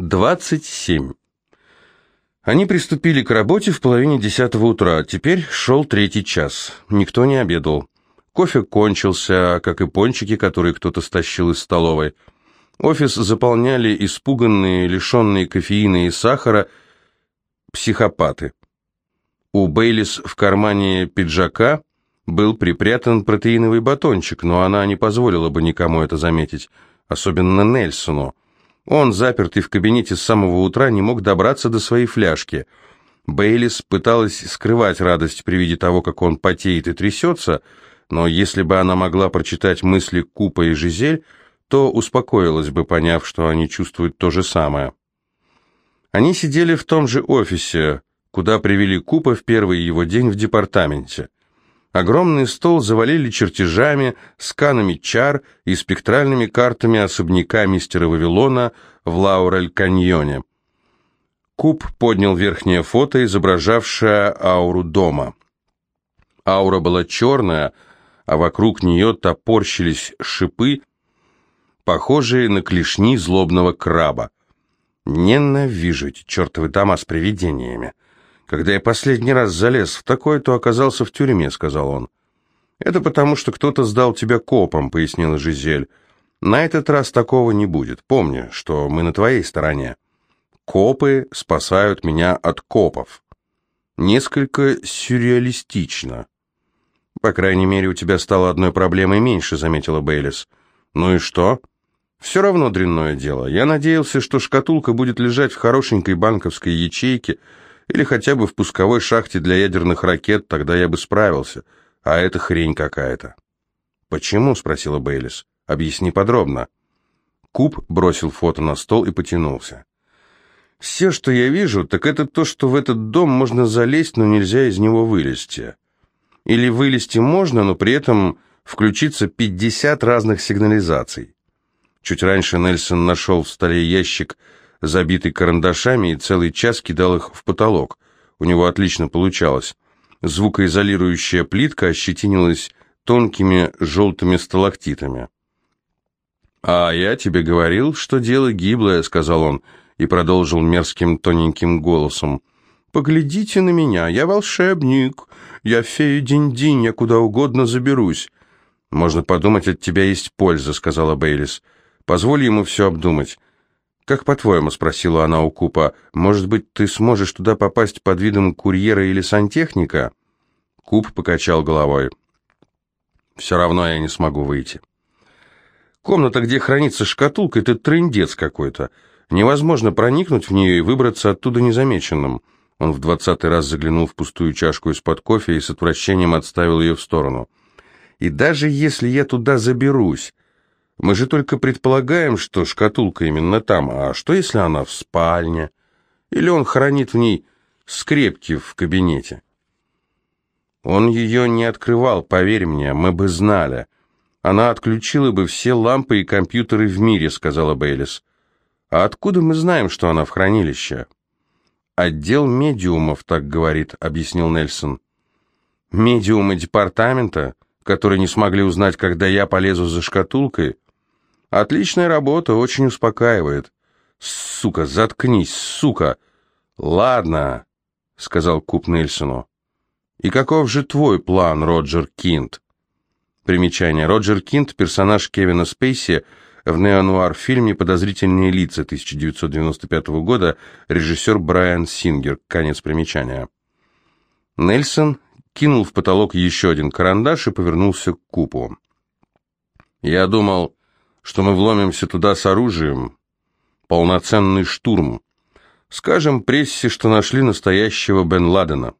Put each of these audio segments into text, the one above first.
27. Они приступили к работе в половине десятого утра. Теперь шел третий час. Никто не обедал. Кофе кончился, как и пончики, которые кто-то стащил из столовой. Офис заполняли испуганные, лишенные кофеина и сахара психопаты. У Бейлис в кармане пиджака был припрятан протеиновый батончик, но она не позволила бы никому это заметить, особенно Нельсону. Он, запертый в кабинете с самого утра, не мог добраться до своей фляжки. Бейлис пыталась скрывать радость при виде того, как он потеет и трясется, но если бы она могла прочитать мысли Купа и Жизель, то успокоилась бы, поняв, что они чувствуют то же самое. Они сидели в том же офисе, куда привели Купа в первый его день в департаменте – Огромный стол завалили чертежами, сканами чар и спектральными картами особняка мистера Вавилона в Лаурель-каньоне. Куб поднял верхнее фото, изображавшее ауру дома. Аура была черная, а вокруг нее топорщились шипы, похожие на клешни злобного краба. «Ненавижу эти чертовы дома с привидениями», «Когда я последний раз залез в такое, то оказался в тюрьме», — сказал он. «Это потому, что кто-то сдал тебя копом», — пояснила Жизель. «На этот раз такого не будет. Помни, что мы на твоей стороне. Копы спасают меня от копов». Несколько сюрреалистично. «По крайней мере, у тебя стало одной проблемой меньше», — заметила Бейлис. «Ну и что?» «Все равно дрянное дело. Я надеялся, что шкатулка будет лежать в хорошенькой банковской ячейке, или хотя бы в пусковой шахте для ядерных ракет, тогда я бы справился. А это хрень какая-то. «Почему?» — спросила Бейлис. «Объясни подробно». Куб бросил фото на стол и потянулся. «Все, что я вижу, так это то, что в этот дом можно залезть, но нельзя из него вылезти. Или вылезти можно, но при этом включиться 50 разных сигнализаций». Чуть раньше Нельсон нашел в столе ящик забитый карандашами, и целый час кидал их в потолок. У него отлично получалось. Звукоизолирующая плитка ощетинилась тонкими желтыми сталактитами. «А я тебе говорил, что дело гиблое», — сказал он, и продолжил мерзким тоненьким голосом. «Поглядите на меня, я волшебник, я фея Динь-Динь, я куда угодно заберусь». «Можно подумать, от тебя есть польза», — сказала Бейлис. «Позволь ему все обдумать. «Как по-твоему?» — спросила она у Купа. «Может быть, ты сможешь туда попасть под видом курьера или сантехника?» Куп покачал головой. «Все равно я не смогу выйти». «Комната, где хранится шкатулка, это трындец какой-то. Невозможно проникнуть в нее и выбраться оттуда незамеченным». Он в двадцатый раз заглянул в пустую чашку из-под кофе и с отвращением отставил ее в сторону. «И даже если я туда заберусь, мы же только предполагаем, что шкатулка именно там, а что если она в спальне? Или он хранит в ней скрепки в кабинете? Он ее не открывал, поверь мне, мы бы знали. Она отключила бы все лампы и компьютеры в мире, сказала Бейлис. А откуда мы знаем, что она в хранилище? Отдел медиумов, так говорит, объяснил Нельсон. Медиумы департамента, которые не смогли узнать, когда я полезу за шкатулкой? Отличная работа, очень успокаивает. Сука, заткнись, сука. Ладно, сказал Куп Нельсону. И каков же твой план, Роджер Кинт? Примечание. Роджер Кинт, персонаж Кевина Спейси в неонуар-фильме «Подозрительные лица» 1995 года, режиссер Брайан Сингер. Конец примечания. Нельсон кинул в потолок еще один карандаш и повернулся к Купу. «Я думал, что мы вломимся туда с оружием. Полноценный штурм. Скажем прессе, что нашли настоящего Бен Ладена.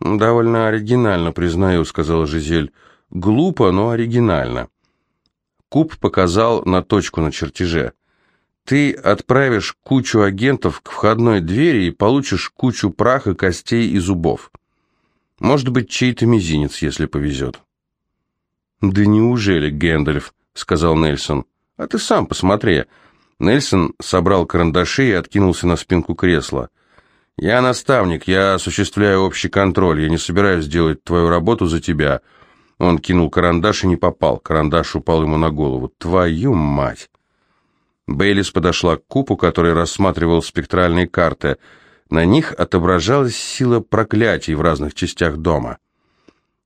«Довольно оригинально, признаю», — сказала Жизель. «Глупо, но оригинально». Куб показал на точку на чертеже. «Ты отправишь кучу агентов к входной двери и получишь кучу праха, костей и зубов. Может быть, чей-то мизинец, если повезет». «Да неужели, Гэндальф?» Сказал Нельсон. «А ты сам посмотри». Нельсон собрал карандаши и откинулся на спинку кресла. «Я наставник, я осуществляю общий контроль, я не собираюсь делать твою работу за тебя». Он кинул карандаш и не попал. Карандаш упал ему на голову. «Твою мать!» Бейлис подошла к купу, который рассматривал спектральные карты. На них отображалась сила проклятий в разных частях дома.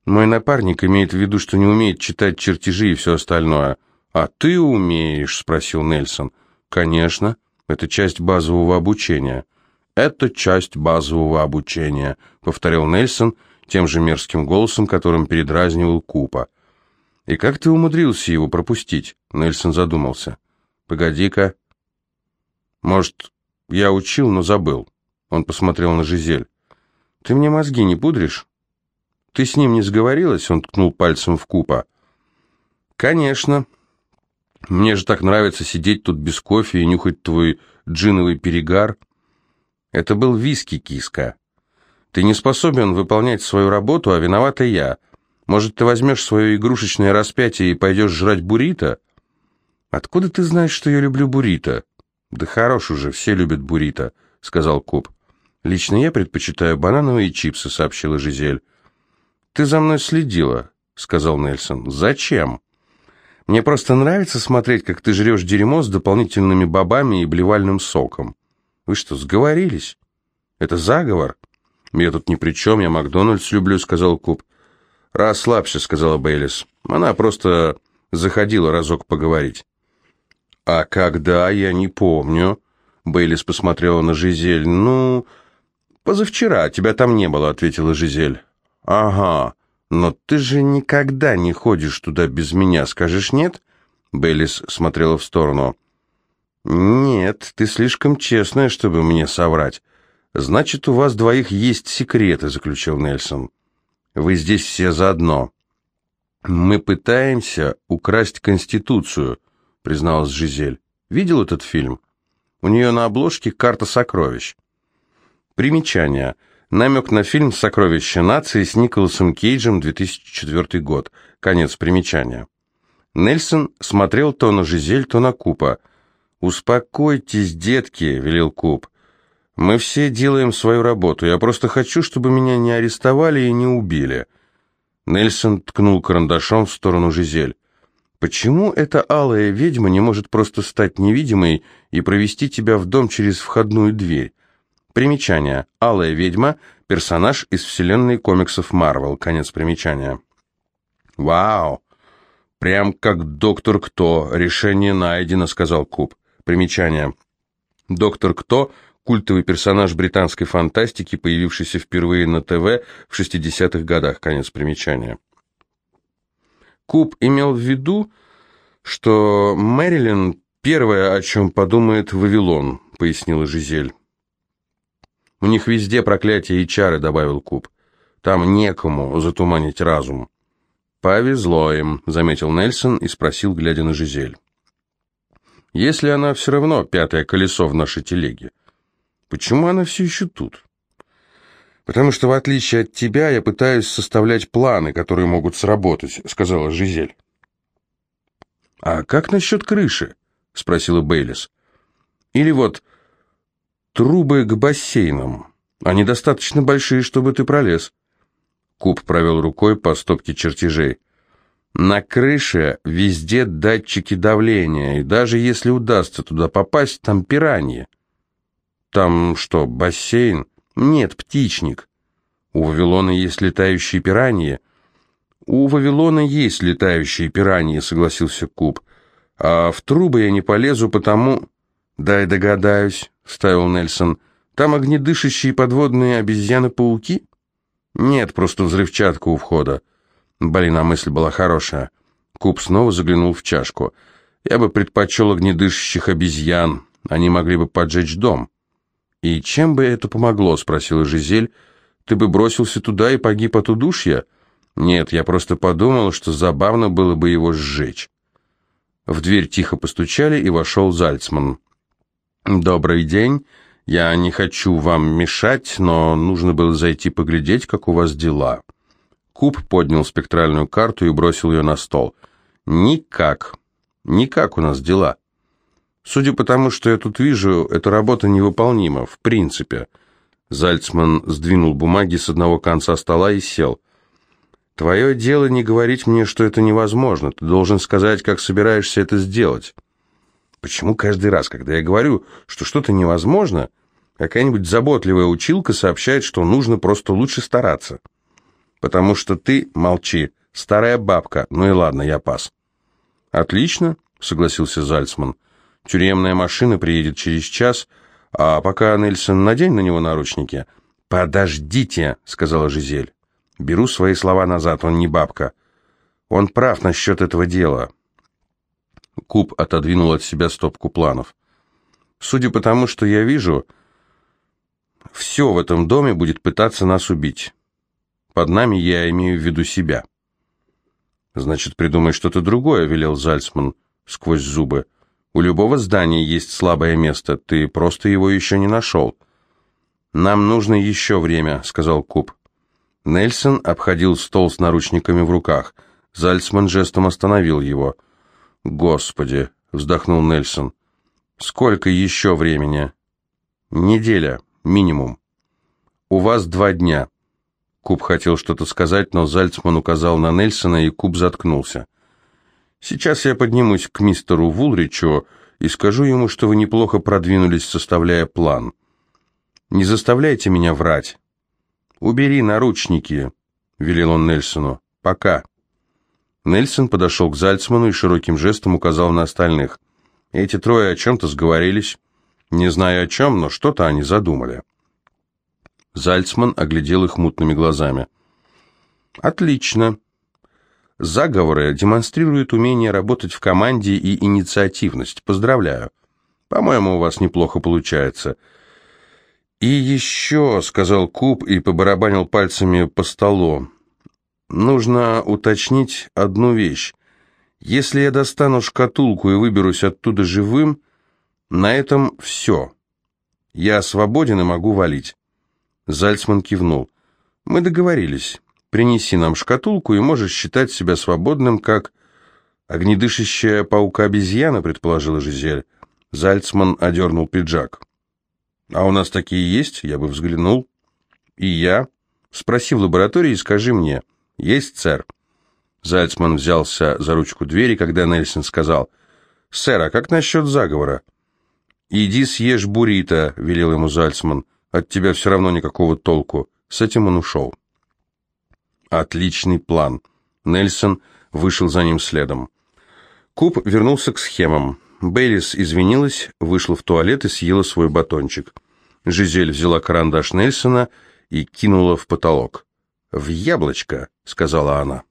Мой напарник имеет в виду, что не умеет читать чертежи и все остальное. «А ты умеешь?» — спросил Нельсон. «Конечно. Это часть базового обучения». «Это часть базового обучения», — повторил Нельсон тем же мерзким голосом, которым передразнивал Купа. «И как ты умудрился его пропустить?» — Нельсон задумался. «Погоди-ка. Может, я учил, но забыл». Он посмотрел на Жизель. «Ты мне мозги не пудришь?» «Ты с ним не сговорилась?» Он ткнул пальцем в Купа. «Конечно. Мне же так нравится сидеть тут без кофе и нюхать твой джиновый перегар». Это был виски, киска. Ты не способен выполнять свою работу, а виновата я. Может, ты возьмешь свое игрушечное распятие и пойдешь жрать буррито? Откуда ты знаешь, что я люблю буррито? Да хорош уже, все любят буррито, сказал Куб. Лично я предпочитаю банановые чипсы, сообщила Жизель. Ты за мной следила, сказал Нельсон. Зачем? Мне просто нравится смотреть, как ты жрешь дерьмо с дополнительными бобами и блевальным соком. Вы что, сговорились? Это заговор? Я тут ни при чем, я Макдональдс люблю, сказал Куб. Расслабься, сказала Бейлис. Она просто заходила разок поговорить. А когда, я не помню. Бейлис посмотрела на Жизель. Ну, позавчера, тебя там не было, ответила Жизель. Ага, но ты же никогда не ходишь туда без меня, скажешь нет? Бейлис смотрела в сторону. «Нет, ты слишком честная, чтобы мне соврать. Значит, у вас двоих есть секреты», — заключил Нельсон. «Вы здесь все заодно». «Мы пытаемся украсть Конституцию», — призналась Жизель. «Видел этот фильм? У нее на обложке карта сокровищ». Примечание. Намек на фильм «Сокровища нации» с Николасом Кейджем, 2004 год. Конец примечания. Нельсон смотрел то на Жизель, то на Купа — «Успокойтесь, детки», — велел Куб. «Мы все делаем свою работу. Я просто хочу, чтобы меня не арестовали и не убили». Нельсон ткнул карандашом в сторону Жизель. «Почему эта алая ведьма не может просто стать невидимой и провести тебя в дом через входную дверь?» Примечание. Алая ведьма – персонаж из вселенной комиксов Марвел. Конец примечания. «Вау! Прям как доктор Кто. Решение найдено», – сказал Куб. Примечание. Доктор Кто – культовый персонаж британской фантастики, появившийся впервые на ТВ в 60-х годах. Конец примечания. Куб имел в виду, что Мэрилин первое, о чем подумает Вавилон, пояснила Жизель. У них везде проклятия и чары, добавил Куб. Там некому затуманить разум. Повезло им, заметил Нельсон и спросил, глядя на Жизель если она все равно пятое колесо в нашей телеге? Почему она все еще тут? Потому что, в отличие от тебя, я пытаюсь составлять планы, которые могут сработать, сказала Жизель. А как насчет крыши? спросила Бейлис. Или вот трубы к бассейнам. Они достаточно большие, чтобы ты пролез. Куб провел рукой по стопке чертежей. На крыше везде датчики давления, и даже если удастся туда попасть, там пираньи. Там что, бассейн? Нет, птичник. У Вавилона есть летающие пираньи. У Вавилона есть летающие пираньи, согласился Куб. А в трубы я не полезу, потому... Дай догадаюсь, вставил Нельсон. Там огнедышащие подводные обезьяны-пауки? Нет, просто взрывчатка у входа. Блин, а мысль была хорошая. Куб снова заглянул в чашку. Я бы предпочел огнедышащих обезьян. Они могли бы поджечь дом. «И чем бы это помогло?» — спросила Жизель. «Ты бы бросился туда и погиб от удушья?» «Нет, я просто подумал, что забавно было бы его сжечь». В дверь тихо постучали, и вошел Зальцман. «Добрый день. Я не хочу вам мешать, но нужно было зайти поглядеть, как у вас дела». Куб поднял спектральную карту и бросил ее на стол. «Никак. Никак у нас дела. Судя по тому, что я тут вижу, эта работа невыполнима, в принципе». Зальцман сдвинул бумаги с одного конца стола и сел. «Твое дело не говорить мне, что это невозможно. Ты должен сказать, как собираешься это сделать». Почему каждый раз, когда я говорю, что что-то невозможно, какая-нибудь заботливая училка сообщает, что нужно просто лучше стараться? Потому что ты, молчи, старая бабка, ну и ладно, я пас. Отлично, согласился Зальцман. Тюремная машина приедет через час, а пока, Нельсон, надень на него наручники. Подождите, сказала Жизель. Беру свои слова назад, он не бабка. Он прав насчет этого дела. Куб отодвинул от себя стопку планов. Судя по тому, что я вижу, все в этом доме будет пытаться нас убить. Под нами я имею в виду себя. Значит, придумай что-то другое, велел Зальцман сквозь зубы. У любого здания есть слабое место, ты просто его еще не нашел. Нам нужно еще время, сказал Куб. Нельсон обходил стол с наручниками в руках. Зальцман жестом остановил его. «Господи!» — вздохнул Нельсон. «Сколько еще времени?» «Неделя, минимум. У вас два дня». Куб хотел что-то сказать, но Зальцман указал на Нельсона, и Куб заткнулся. «Сейчас я поднимусь к мистеру Вулричу и скажу ему, что вы неплохо продвинулись, составляя план. Не заставляйте меня врать». «Убери наручники», — велел он Нельсону. «Пока». Нельсон подошел к Зальцману и широким жестом указал на остальных. Эти трое о чем-то сговорились. Не знаю о чем, но что-то они задумали. Зальцман оглядел их мутными глазами. «Отлично. Заговоры демонстрируют умение работать в команде и инициативность. Поздравляю. По-моему, у вас неплохо получается». «И еще», — сказал Куб и побарабанил пальцами по столу, Нужно уточнить одну вещь. Если я достану шкатулку и выберусь оттуда живым, на этом все. Я свободен и могу валить. Зальцман кивнул. Мы договорились. Принеси нам шкатулку, и можешь считать себя свободным, как огнедышащая паука-обезьяна, предположила Жизель. Зальцман одернул пиджак. А у нас такие есть? Я бы взглянул. И я. Спроси в лаборатории и скажи мне. «Есть, сэр». Зальцман взялся за ручку двери, когда Нельсон сказал, «Сэр, а как насчет заговора?» «Иди съешь буррито», — велел ему Зальцман. «От тебя все равно никакого толку». С этим он ушел. Отличный план. Нельсон вышел за ним следом. Куб вернулся к схемам. Бейлис извинилась, вышла в туалет и съела свой батончик. Жизель взяла карандаш Нельсона и кинула в потолок. «В яблочко», — сказала она.